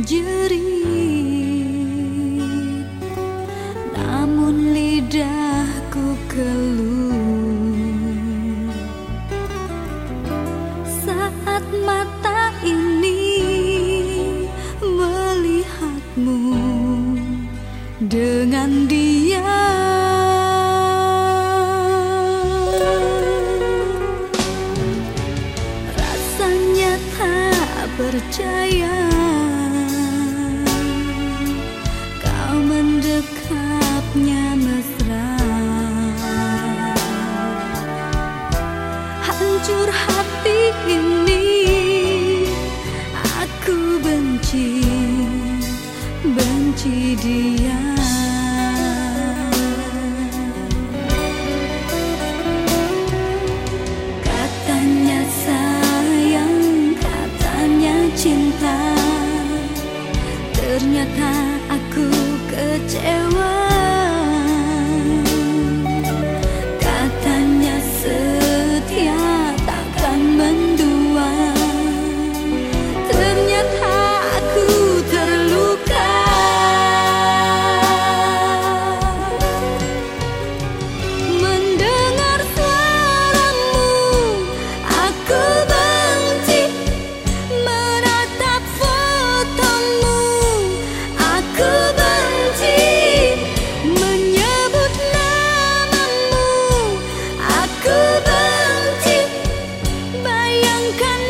menjerit Namun lidahku keluh. Saat mata ini melihatmu Dengan dia. Percaya. dia. Katanya sayang, katanya cinta. Ternyata aku kecewa. can